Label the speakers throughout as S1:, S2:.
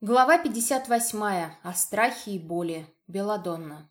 S1: Глава 58. О страхе и боли. Беладонна.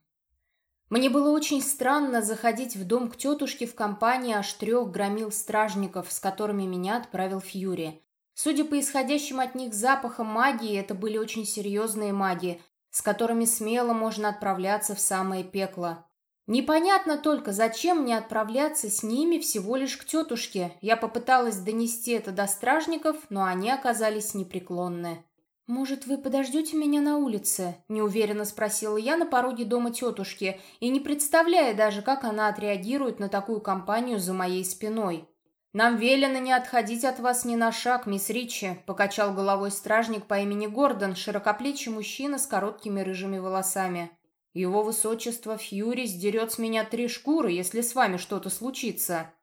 S1: Мне было очень странно заходить в дом к тетушке в компании аж трех громил стражников, с которыми меня отправил Фьюри. Судя по исходящим от них запахам магии, это были очень серьезные маги, с которыми смело можно отправляться в самое пекло. Непонятно только, зачем мне отправляться с ними всего лишь к тетушке. Я попыталась донести это до стражников, но они оказались непреклонны. «Может, вы подождете меня на улице?» – неуверенно спросила я на пороге дома тетушки и не представляя даже, как она отреагирует на такую компанию за моей спиной. «Нам велено не отходить от вас ни на шаг, мисс Ричи», – покачал головой стражник по имени Гордон, широкоплечий мужчина с короткими рыжими волосами. «Его высочество Фьюри сдерет с меня три шкуры, если с вами что-то случится».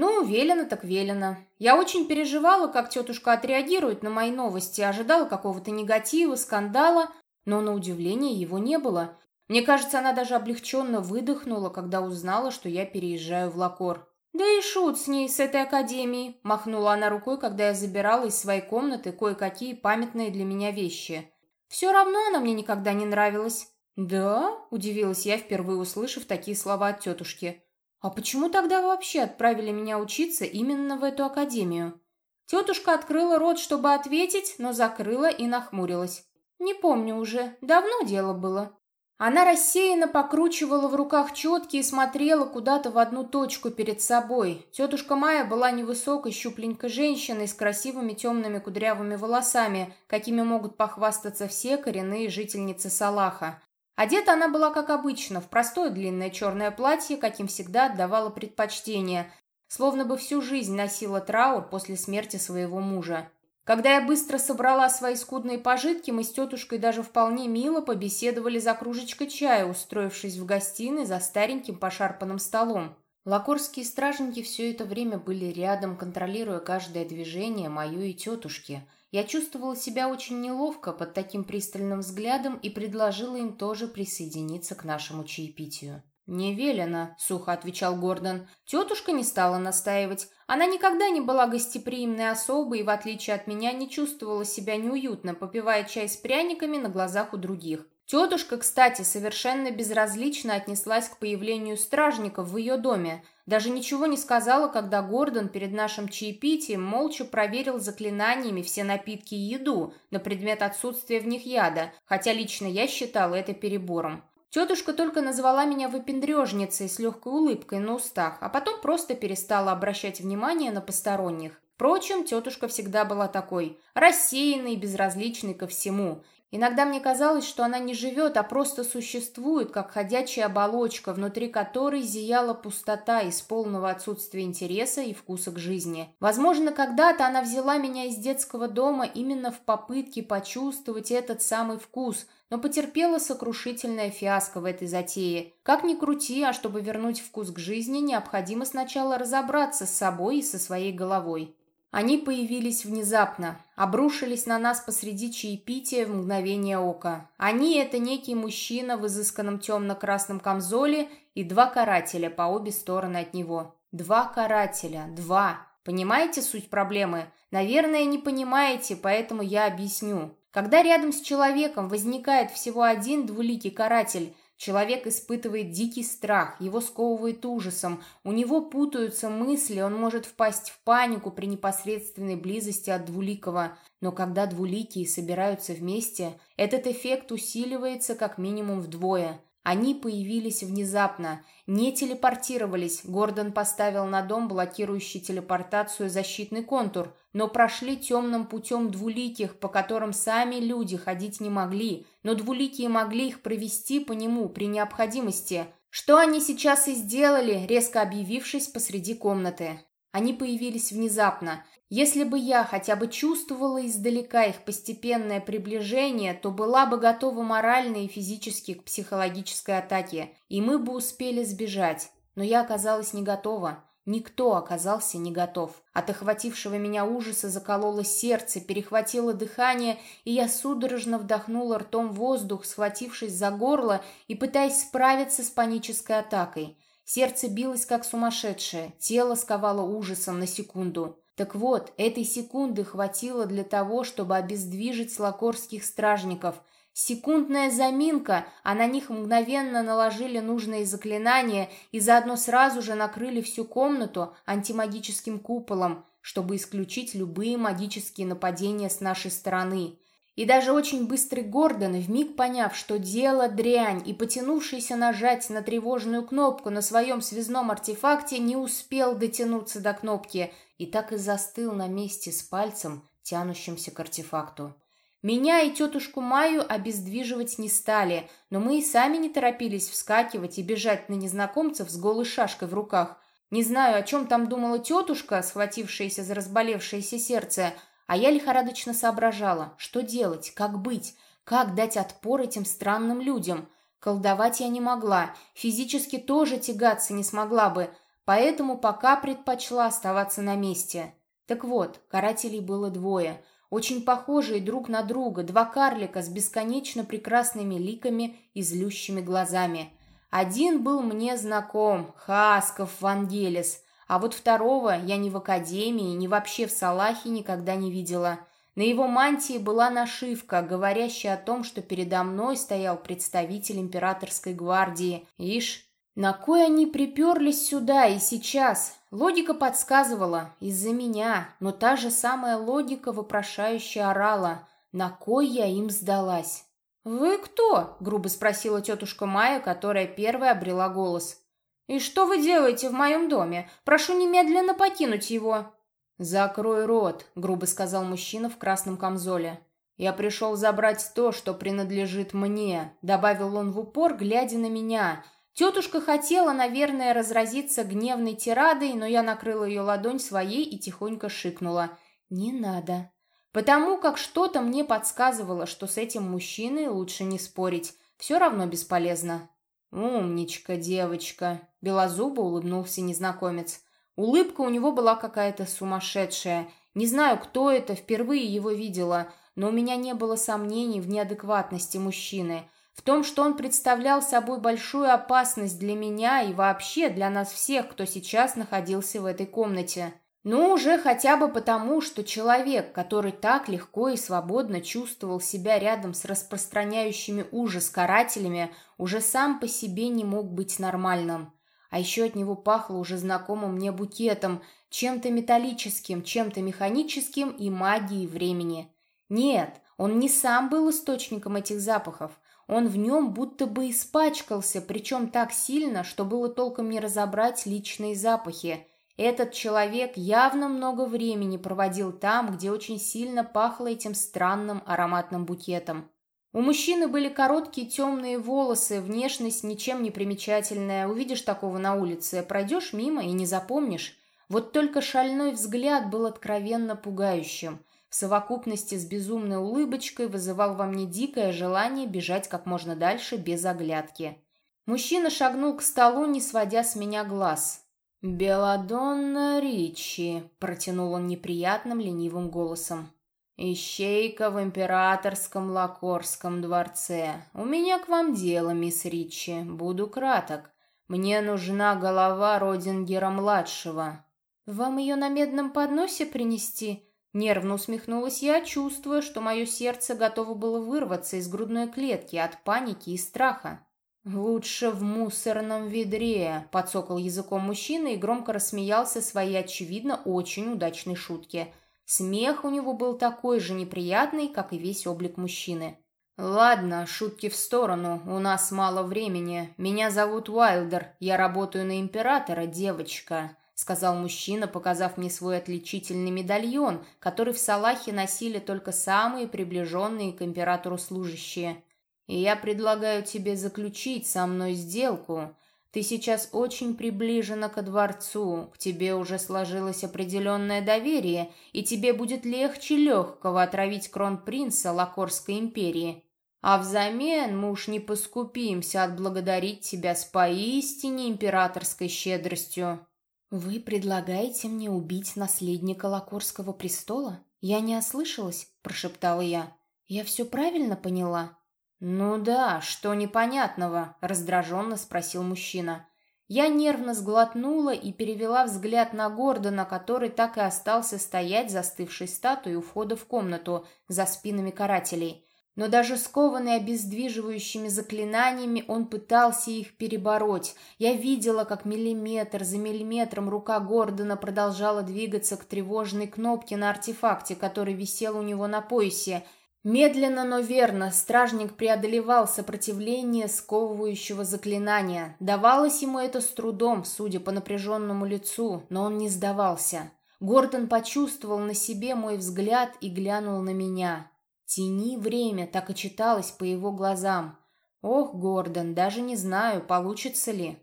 S1: Ну, велено так велено. Я очень переживала, как тетушка отреагирует на мои новости, ожидала какого-то негатива, скандала, но на удивление его не было. Мне кажется, она даже облегченно выдохнула, когда узнала, что я переезжаю в Лакор. «Да и шут с ней, с этой академией!» – махнула она рукой, когда я забирала из своей комнаты кое-какие памятные для меня вещи. «Все равно она мне никогда не нравилась». «Да?» – удивилась я, впервые услышав такие слова от тетушки. «А почему тогда вообще отправили меня учиться именно в эту академию?» Тетушка открыла рот, чтобы ответить, но закрыла и нахмурилась. «Не помню уже, давно дело было». Она рассеянно покручивала в руках четки и смотрела куда-то в одну точку перед собой. Тетушка Майя была невысокой, щупленькой женщиной с красивыми темными кудрявыми волосами, какими могут похвастаться все коренные жительницы Салаха. Одета она была, как обычно, в простое длинное черное платье, каким всегда отдавала предпочтение, словно бы всю жизнь носила траур после смерти своего мужа. Когда я быстро собрала свои скудные пожитки, мы с тетушкой даже вполне мило побеседовали за кружечкой чая, устроившись в гостиной за стареньким пошарпанным столом. Лакорские стражники все это время были рядом, контролируя каждое движение мою и тетушки – я чувствовала себя очень неловко под таким пристальным взглядом и предложила им тоже присоединиться к нашему чаепитию. «Не велено», — сухо отвечал Гордон. Тетушка не стала настаивать. Она никогда не была гостеприимной особой и, в отличие от меня, не чувствовала себя неуютно, попивая чай с пряниками на глазах у других. Тетушка, кстати, совершенно безразлично отнеслась к появлению стражников в ее доме. Даже ничего не сказала, когда Гордон перед нашим чаепитием молча проверил заклинаниями все напитки и еду на предмет отсутствия в них яда, хотя лично я считала это перебором. Тетушка только назвала меня выпендрежницей с легкой улыбкой на устах, а потом просто перестала обращать внимание на посторонних. Впрочем, тетушка всегда была такой, рассеянной и безразличной ко всему, Иногда мне казалось, что она не живет, а просто существует, как ходячая оболочка, внутри которой зияла пустота из полного отсутствия интереса и вкуса к жизни. Возможно, когда-то она взяла меня из детского дома именно в попытке почувствовать этот самый вкус, но потерпела сокрушительное фиаско в этой затее. Как ни крути, а чтобы вернуть вкус к жизни, необходимо сначала разобраться с собой и со своей головой. Они появились внезапно, обрушились на нас посреди чаепития в мгновение ока. Они — это некий мужчина в изысканном темно-красном камзоле и два карателя по обе стороны от него. Два карателя, два. Понимаете суть проблемы? Наверное, не понимаете, поэтому я объясню. Когда рядом с человеком возникает всего один двуликий каратель — Человек испытывает дикий страх, его сковывает ужасом, у него путаются мысли, он может впасть в панику при непосредственной близости от двуликого. Но когда двуликие собираются вместе, этот эффект усиливается как минимум вдвое. Они появились внезапно, не телепортировались. Гордон поставил на дом блокирующий телепортацию защитный контур, но прошли темным путем двуликих, по которым сами люди ходить не могли, но двуликие могли их провести по нему при необходимости. Что они сейчас и сделали, резко объявившись посреди комнаты. Они появились внезапно. Если бы я хотя бы чувствовала издалека их постепенное приближение, то была бы готова морально и физически к психологической атаке, и мы бы успели сбежать. Но я оказалась не готова. Никто оказался не готов. От охватившего меня ужаса закололо сердце, перехватило дыхание, и я судорожно вдохнула ртом воздух, схватившись за горло и пытаясь справиться с панической атакой. Сердце билось как сумасшедшее, тело сковало ужасом на секунду. Так вот, этой секунды хватило для того, чтобы обездвижить лакорских стражников. Секундная заминка, а на них мгновенно наложили нужные заклинания и заодно сразу же накрыли всю комнату антимагическим куполом, чтобы исключить любые магические нападения с нашей стороны. И даже очень быстрый Гордон, вмиг поняв, что дело дрянь, и потянувшийся нажать на тревожную кнопку на своем связном артефакте, не успел дотянуться до кнопки и так и застыл на месте с пальцем, тянущимся к артефакту. Меня и тетушку Маю обездвиживать не стали, но мы и сами не торопились вскакивать и бежать на незнакомцев с голой шашкой в руках. Не знаю, о чем там думала тетушка, схватившаяся за разболевшееся сердце, а я лихорадочно соображала, что делать, как быть, как дать отпор этим странным людям. Колдовать я не могла, физически тоже тягаться не смогла бы, поэтому пока предпочла оставаться на месте. Так вот, карателей было двое, очень похожие друг на друга, два карлика с бесконечно прекрасными ликами и злющими глазами. Один был мне знаком, Хасков Вангелис – а вот второго я ни в академии, ни вообще в Салахе никогда не видела. На его мантии была нашивка, говорящая о том, что передо мной стоял представитель императорской гвардии. Ишь, на кой они приперлись сюда и сейчас? Логика подсказывала, из-за меня, но та же самая логика вопрошающая орала. На кой я им сдалась? «Вы кто?» — грубо спросила тетушка Майя, которая первая обрела голос. «И что вы делаете в моем доме? Прошу немедленно покинуть его!» «Закрой рот», — грубо сказал мужчина в красном камзоле. «Я пришел забрать то, что принадлежит мне», — добавил он в упор, глядя на меня. Тетушка хотела, наверное, разразиться гневной тирадой, но я накрыла ее ладонь своей и тихонько шикнула. «Не надо». Потому как что-то мне подсказывало, что с этим мужчиной лучше не спорить. Все равно бесполезно. «Умничка, девочка!» — белозубо улыбнулся незнакомец. Улыбка у него была какая-то сумасшедшая. Не знаю, кто это, впервые его видела, но у меня не было сомнений в неадекватности мужчины, в том, что он представлял собой большую опасность для меня и вообще для нас всех, кто сейчас находился в этой комнате. Ну, уже хотя бы потому, что человек, который так легко и свободно чувствовал себя рядом с распространяющими ужас карателями, уже сам по себе не мог быть нормальным. А еще от него пахло уже знакомым мне букетом, чем-то металлическим, чем-то механическим и магией времени. Нет, он не сам был источником этих запахов. Он в нем будто бы испачкался, причем так сильно, что было толком не разобрать личные запахи – этот человек явно много времени проводил там, где очень сильно пахло этим странным ароматным букетом. У мужчины были короткие темные волосы, внешность ничем не примечательная. Увидишь такого на улице, пройдешь мимо и не запомнишь. Вот только шальной взгляд был откровенно пугающим. В совокупности с безумной улыбочкой вызывал во мне дикое желание бежать как можно дальше без оглядки. Мужчина шагнул к столу, не сводя с меня глаз. «Беладонна Ричи», — протянул он неприятным ленивым голосом. «Ищейка в императорском Лакорском дворце. У меня к вам дело, мисс Ричи. Буду краток. Мне нужна голова Родингера-младшего». «Вам ее на медном подносе принести?» Нервно усмехнулась я, чувствуя, что мое сердце готово было вырваться из грудной клетки от паники и страха. «Лучше в мусорном ведре», — подсокал языком мужчина и громко рассмеялся своей, очевидно, очень удачной шутке. Смех у него был такой же неприятный, как и весь облик мужчины. «Ладно, шутки в сторону, у нас мало времени. Меня зовут Уайлдер, я работаю на Императора, девочка», — сказал мужчина, показав мне свой отличительный медальон, который в Салахе носили только самые приближенные к Императору служащие. И я предлагаю тебе заключить со мной сделку. Ты сейчас очень приближена ко дворцу, к тебе уже сложилось определенное доверие, и тебе будет легче легкого отравить кронпринца Лакорской империи. А взамен мы уж не поскупимся отблагодарить тебя с поистине императорской щедростью». «Вы предлагаете мне убить наследника Лакорского престола? Я не ослышалась?» – прошептала я. «Я все правильно поняла?» «Ну да, что непонятного?» – раздраженно спросил мужчина. Я нервно сглотнула и перевела взгляд на Гордона, который так и остался стоять застывшей статуей у входа в комнату за спинами карателей. Но даже скованный обездвиживающими заклинаниями, он пытался их перебороть. Я видела, как миллиметр за миллиметром рука Гордона продолжала двигаться к тревожной кнопке на артефакте, который висел у него на поясе – Медленно, но верно, стражник преодолевал сопротивление сковывающего заклинания. Давалось ему это с трудом, судя по напряженному лицу, но он не сдавался. Гордон почувствовал на себе мой взгляд и глянул на меня. «Тяни время», так и читалось по его глазам. «Ох, Гордон, даже не знаю, получится ли».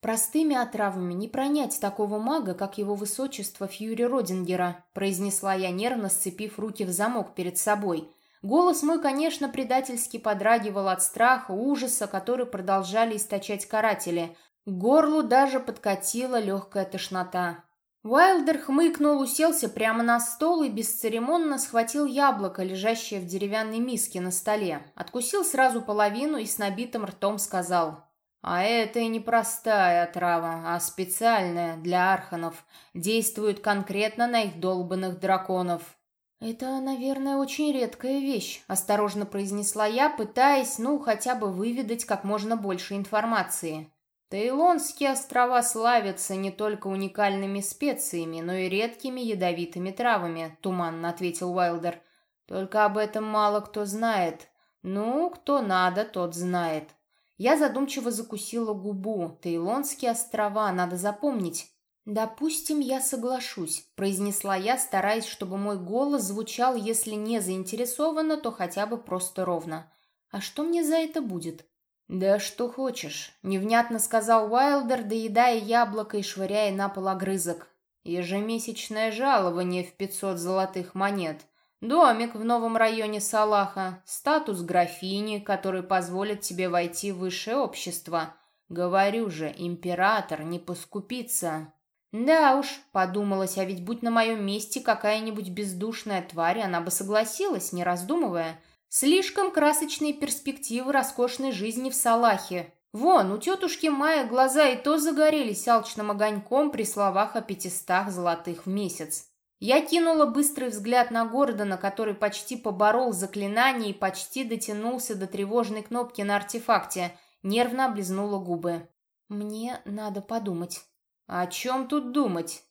S1: «Простыми отравами не пронять такого мага, как его высочество Фьюри Родингера», произнесла я нервно, сцепив руки в замок перед собой – Голос мой, конечно, предательски подрагивал от страха, ужаса, который продолжали источать каратели. К горлу даже подкатила легкая тошнота. Уайлдер хмыкнул, уселся прямо на стол и бесцеремонно схватил яблоко, лежащее в деревянной миске на столе. Откусил сразу половину и с набитым ртом сказал. «А это и не простая отрава, а специальная, для арханов. Действует конкретно на их долбанных драконов. «Это, наверное, очень редкая вещь», — осторожно произнесла я, пытаясь, ну, хотя бы выведать как можно больше информации. Таилонские острова славятся не только уникальными специями, но и редкими ядовитыми травами, туманно ответил Уайлдер. Только об этом мало кто знает. Ну, кто надо, тот знает. Я задумчиво закусила губу. Таилонские острова надо запомнить. «Допустим, я соглашусь», — произнесла я, стараясь, чтобы мой голос звучал, если не заинтересованно, то хотя бы просто ровно. «А что мне за это будет?» «Да что хочешь», — невнятно сказал Уайлдер, доедая яблоко и швыряя на пол огрызок. «Ежемесячное жалование в пятьсот золотых монет, домик в новом районе Салаха, статус графини, который позволит тебе войти в высшее общество. Говорю же, император не поскупится». Да уж, подумалось, а ведь будь на моем месте какая-нибудь бездушная тварь, она бы согласилась, не раздумывая. Слишком красочные перспективы роскошной жизни в Салахе. Вон, у тетушки Майя глаза и то загорелись алчным огоньком при словах о пятистах золотых в месяц. Я кинула быстрый взгляд на Гордона, который почти поборол заклинание и почти дотянулся до тревожной кнопки на артефакте, нервно облизнула губы. «Мне надо подумать». «О чем тут думать?»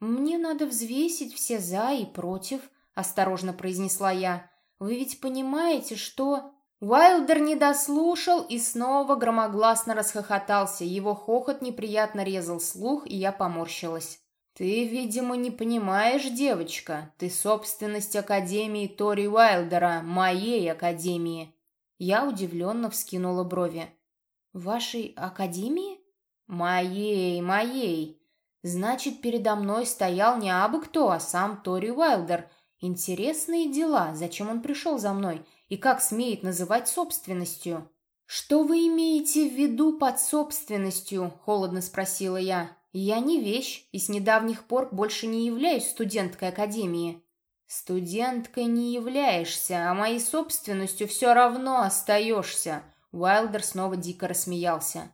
S1: «Мне надо взвесить все «за» и «против», — осторожно произнесла я. «Вы ведь понимаете, что...» Уайлдер не дослушал и снова громогласно расхохотался. Его хохот неприятно резал слух, и я поморщилась. «Ты, видимо, не понимаешь, девочка. Ты собственность Академии Тори Уайлдера, моей Академии». Я удивленно вскинула брови. «Вашей Академии?» «Моей, моей!» Значит, передо мной стоял не абы кто, а сам Тори Уайлдер. Интересные дела, зачем он пришел за мной и как смеет называть собственностью? «Что вы имеете в виду под собственностью?» – холодно спросила я. «Я не вещь и с недавних пор больше не являюсь студенткой академии». «Студенткой не являешься, а моей собственностью все равно остаешься», – Уайлдер снова дико рассмеялся.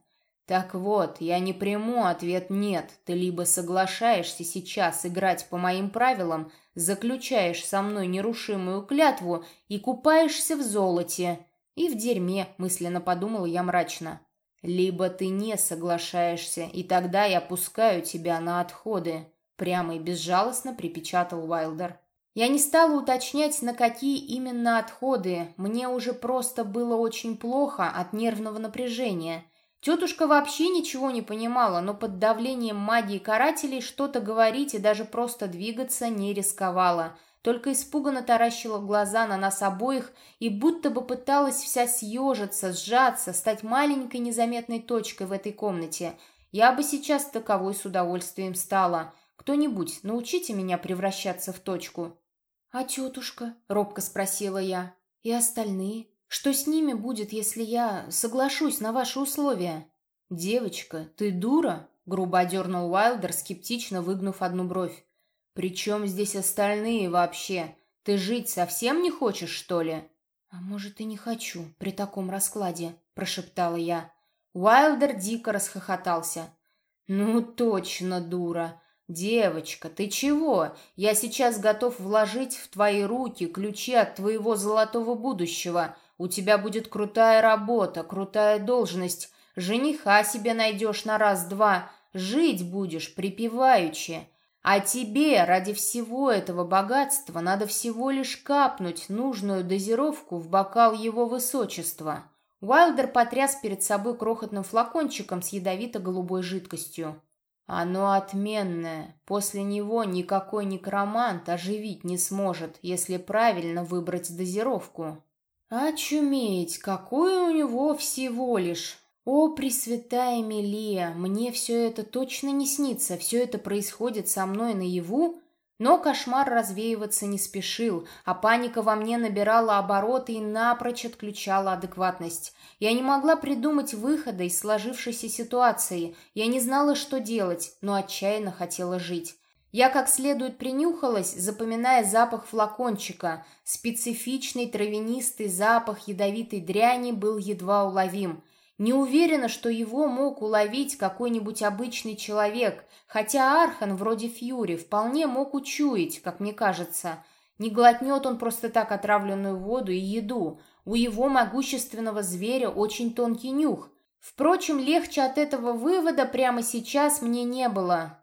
S1: Так вот, я не приму ответ «нет». Ты либо соглашаешься сейчас играть по моим правилам, заключаешь со мной нерушимую клятву и купаешься в золоте. И в дерьме, мысленно подумала я мрачно. Либо ты не соглашаешься, и тогда я пускаю тебя на отходы. Прямо и безжалостно припечатал Уайлдер. Я не стала уточнять, на какие именно отходы. Мне уже просто было очень плохо от нервного напряжения. Тетушка вообще ничего не понимала, но под давлением магии карателей что-то говорить и даже просто двигаться не рисковала. Только испуганно таращила глаза на нас обоих и будто бы пыталась вся съежиться, сжаться, стать маленькой незаметной точкой в этой комнате. Я бы сейчас таковой с удовольствием стала. Кто-нибудь, научите меня превращаться в точку. «А тетушка?» — робко спросила я. «И остальные?» Что с ними будет, если я соглашусь на ваши условия? Девочка, ты дура? Грубо одернул Уайлдер, скептично выгнув одну бровь. Причем здесь остальные вообще? Ты жить совсем не хочешь, что ли? А может, и не хочу при таком раскладе, прошептала я. Уайлдер дико расхохотался. «Ну точно, дура! Девочка, ты чего? Я сейчас готов вложить в твои руки ключи от твоего золотого будущего. У тебя будет крутая работа, крутая должность. Жениха себе найдешь на раз-два. Жить будешь припеваючи. А тебе ради всего этого богатства надо всего лишь капнуть нужную дозировку в бокал его высочества». Уайлдер потряс перед собой крохотным флакончиком с ядовито-голубой жидкостью. Оно отменное. После него никакой некромант оживить не сможет, если правильно выбрать дозировку. Очуметь, какое у него всего лишь. О, Пресвятая Мелия, мне все это точно не снится, все это происходит со мной наяву, но кошмар развеиваться не спешил, а паника во мне набирала обороты и напрочь отключала адекватность. Я не могла придумать выхода из сложившейся ситуации. Я не знала, что делать, но отчаянно хотела жить. Я как следует принюхалась, запоминая запах флакончика. Специфичный травянистый запах ядовитой дряни был едва уловим. Не уверена, что его мог уловить какой-нибудь обычный человек, хотя Архан, вроде Фьюри, вполне мог учуять, как мне кажется. Не глотнет он просто так отравленную воду и еду. У его могущественного зверя очень тонкий нюх. Впрочем, легче от этого вывода прямо сейчас мне не было.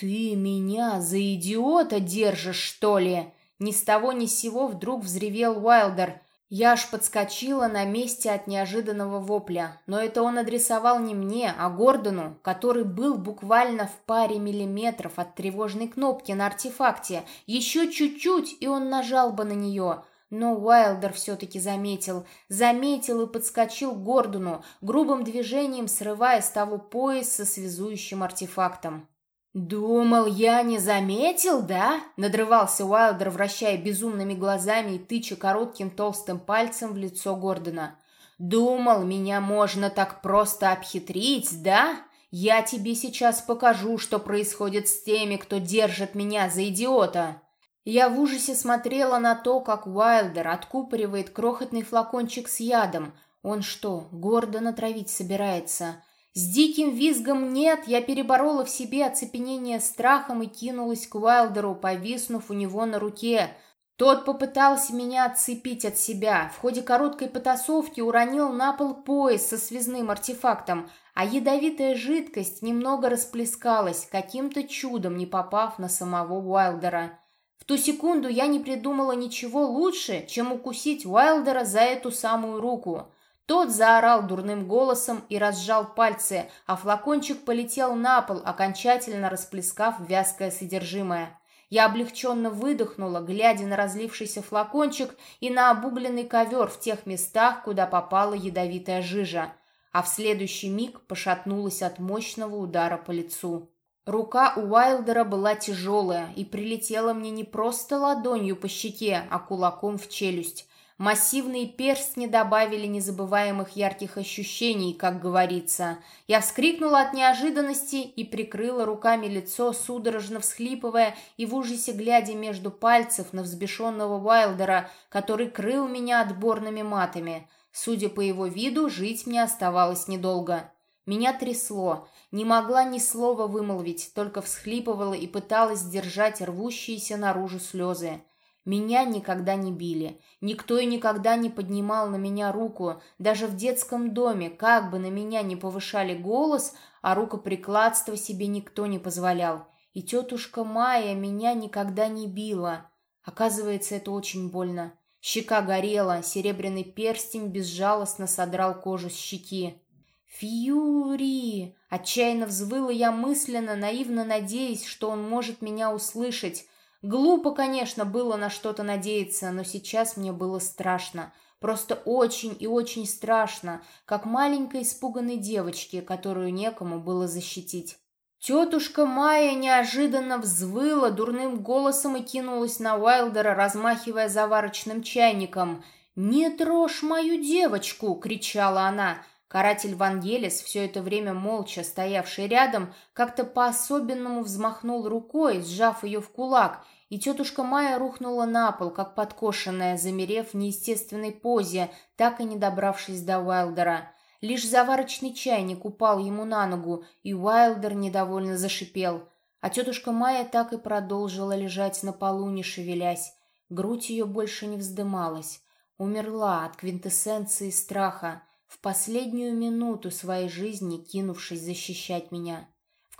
S1: «Ты меня за идиота держишь, что ли?» Ни с того ни с сего вдруг взревел Уайлдер – я аж подскочила на месте от неожиданного вопля, но это он адресовал не мне, а Гордону, который был буквально в паре миллиметров от тревожной кнопки на артефакте. Еще чуть-чуть, и он нажал бы на нее. Но Уайлдер все-таки заметил, заметил и подскочил к Гордону, грубым движением срывая с того пояс со связующим артефактом. «Думал, я не заметил, да?» — надрывался Уайлдер, вращая безумными глазами и тыча коротким толстым пальцем в лицо Гордона. «Думал, меня можно так просто обхитрить, да? Я тебе сейчас покажу, что происходит с теми, кто держит меня за идиота!» Я в ужасе смотрела на то, как Уайлдер откупоривает крохотный флакончик с ядом. Он что, Гордона травить собирается?» С диким визгом «нет» я переборола в себе оцепенение страхом и кинулась к Уайлдеру, повиснув у него на руке. Тот попытался меня отцепить от себя. В ходе короткой потасовки уронил на пол пояс со связным артефактом, а ядовитая жидкость немного расплескалась, каким-то чудом не попав на самого Уайлдера. В ту секунду я не придумала ничего лучше, чем укусить Уайлдера за эту самую руку — тот заорал дурным голосом и разжал пальцы, а флакончик полетел на пол, окончательно расплескав вязкое содержимое. Я облегченно выдохнула, глядя на разлившийся флакончик и на обугленный ковер в тех местах, куда попала ядовитая жижа, а в следующий миг пошатнулась от мощного удара по лицу. Рука у Уайлдера была тяжелая и прилетела мне не просто ладонью по щеке, а кулаком в челюсть. Массивные перстни добавили незабываемых ярких ощущений, как говорится. Я вскрикнула от неожиданности и прикрыла руками лицо, судорожно всхлипывая и в ужасе глядя между пальцев на взбешенного Уайлдера, который крыл меня отборными матами. Судя по его виду, жить мне оставалось недолго. Меня трясло, не могла ни слова вымолвить, только всхлипывала и пыталась сдержать рвущиеся наружу слезы. Меня никогда не били. Никто и никогда не поднимал на меня руку. Даже в детском доме, как бы на меня не повышали голос, а рукоприкладство себе никто не позволял. И тетушка Майя меня никогда не била. Оказывается, это очень больно. Щека горела, серебряный перстень безжалостно содрал кожу с щеки. «Фьюри!» Отчаянно взвыла я мысленно, наивно надеясь, что он может меня услышать. Глупо, конечно, было на что-то надеяться, но сейчас мне было страшно. Просто очень и очень страшно, как маленькой испуганной девочке, которую некому было защитить. Тетушка Майя неожиданно взвыла дурным голосом и кинулась на Уайлдера, размахивая заварочным чайником. «Не трожь мою девочку!» — кричала она. Каратель Вангелис, все это время молча стоявший рядом, как-то по-особенному взмахнул рукой, сжав ее в кулак, и тетушка Майя рухнула на пол, как подкошенная, замерев в неестественной позе, так и не добравшись до Уайлдера. Лишь заварочный чайник упал ему на ногу, и Уайлдер недовольно зашипел. А тетушка Майя так и продолжила лежать на полу, не шевелясь. Грудь ее больше не вздымалась. Умерла от квинтэссенции страха, в последнюю минуту своей жизни кинувшись защищать меня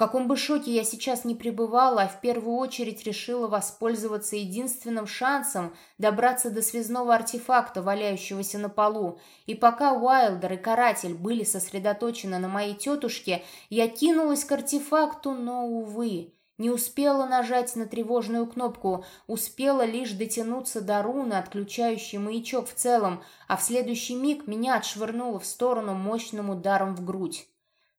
S1: каком бы шоке я сейчас не пребывала, а в первую очередь решила воспользоваться единственным шансом добраться до связного артефакта, валяющегося на полу. И пока Уайлдер и Каратель были сосредоточены на моей тетушке, я кинулась к артефакту, но, увы, не успела нажать на тревожную кнопку, успела лишь дотянуться до руны, отключающей маячок в целом, а в следующий миг меня отшвырнуло в сторону мощным ударом в грудь.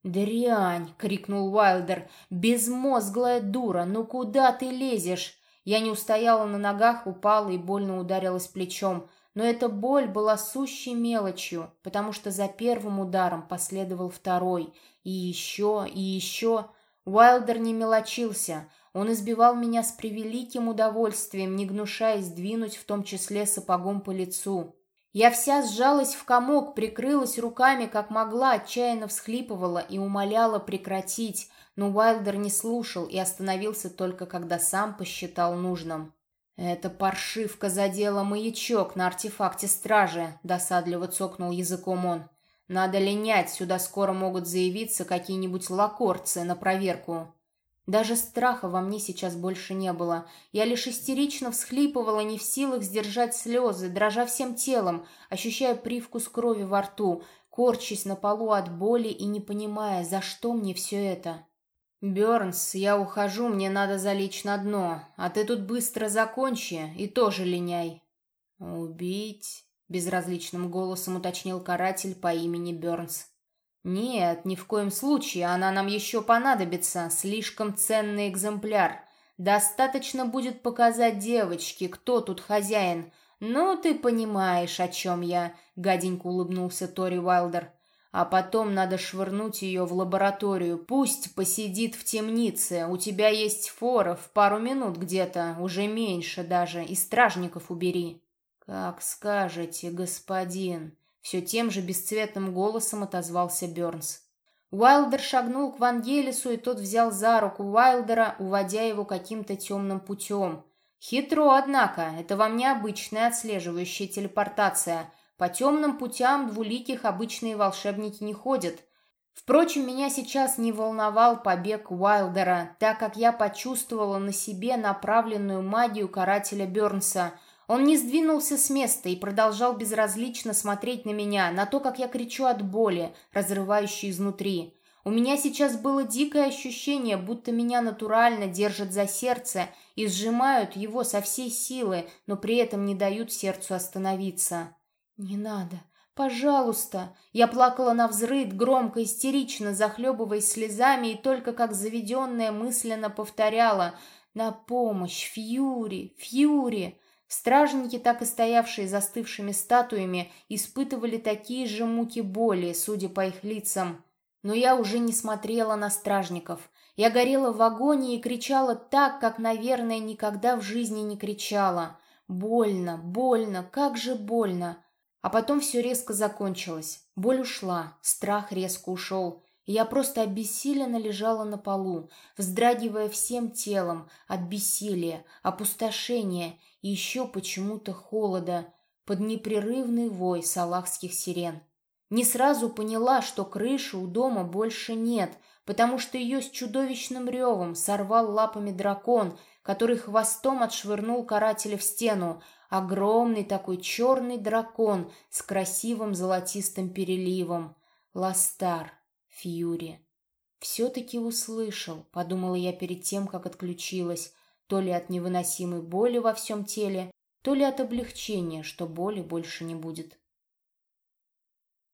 S1: «Дрянь!» — крикнул Уайлдер. «Безмозглая дура! Ну куда ты лезешь?» Я не устояла на ногах, упала и больно ударилась плечом. Но эта боль была сущей мелочью, потому что за первым ударом последовал второй. И еще, и еще. Уайлдер не мелочился. Он избивал меня с превеликим удовольствием, не гнушаясь двинуть в том числе сапогом по лицу. Я вся сжалась в комок, прикрылась руками, как могла, отчаянно всхлипывала и умоляла прекратить, но Уайлдер не слушал и остановился только, когда сам посчитал нужным. «Эта паршивка задела маячок на артефакте стражи», — досадливо цокнул языком он. «Надо линять, сюда скоро могут заявиться какие-нибудь лакорцы на проверку». Даже страха во мне сейчас больше не было. Я лишь истерично всхлипывала, не в силах сдержать слезы, дрожа всем телом, ощущая привкус крови во рту, корчась на полу от боли и не понимая, за что мне все это. «Бернс, я ухожу, мне надо залечь на дно, а ты тут быстро закончи и тоже линяй». «Убить?» — безразличным голосом уточнил каратель по имени Бернс. «Нет, ни в коем случае, она нам еще понадобится, слишком ценный экземпляр. Достаточно будет показать девочке, кто тут хозяин. Ну, ты понимаешь, о чем я», — гаденько улыбнулся Тори Уайлдер. «А потом надо швырнуть ее в лабораторию, пусть посидит в темнице, у тебя есть фора в пару минут где-то, уже меньше даже, и стражников убери». «Как скажете, господин», все тем же бесцветным голосом отозвался Бернс. Уайлдер шагнул к Вангелису, и тот взял за руку Уайлдера, уводя его каким-то темным путем. Хитро, однако, это вам не обычная отслеживающая телепортация. По темным путям двуликих обычные волшебники не ходят. Впрочем, меня сейчас не волновал побег Уайлдера, так как я почувствовала на себе направленную магию карателя Бернса — он не сдвинулся с места и продолжал безразлично смотреть на меня, на то, как я кричу от боли, разрывающей изнутри. У меня сейчас было дикое ощущение, будто меня натурально держат за сердце и сжимают его со всей силы, но при этом не дают сердцу остановиться. «Не надо, пожалуйста!» Я плакала на взрыд, громко, истерично, захлебываясь слезами и только как заведенная мысленно повторяла «На помощь! Фьюри! Фьюри!» Стражники, так и стоявшие застывшими статуями, испытывали такие же муки боли, судя по их лицам. Но я уже не смотрела на стражников. Я горела в вагоне и кричала так, как, наверное, никогда в жизни не кричала. Больно, больно, как же больно. А потом все резко закончилось. Боль ушла, страх резко ушел. Я просто обессиленно лежала на полу, вздрагивая всем телом от бессилия, опустошения и еще почему-то холода под непрерывный вой салахских сирен. Не сразу поняла, что крыши у дома больше нет, потому что ее с чудовищным ревом сорвал лапами дракон, который хвостом отшвырнул карателя в стену, огромный такой черный дракон с красивым золотистым переливом. Ластар, Фьюри. «Все-таки услышал», — подумала я перед тем, как отключилась, то ли от невыносимой боли во всем теле, то ли от облегчения, что боли больше не будет.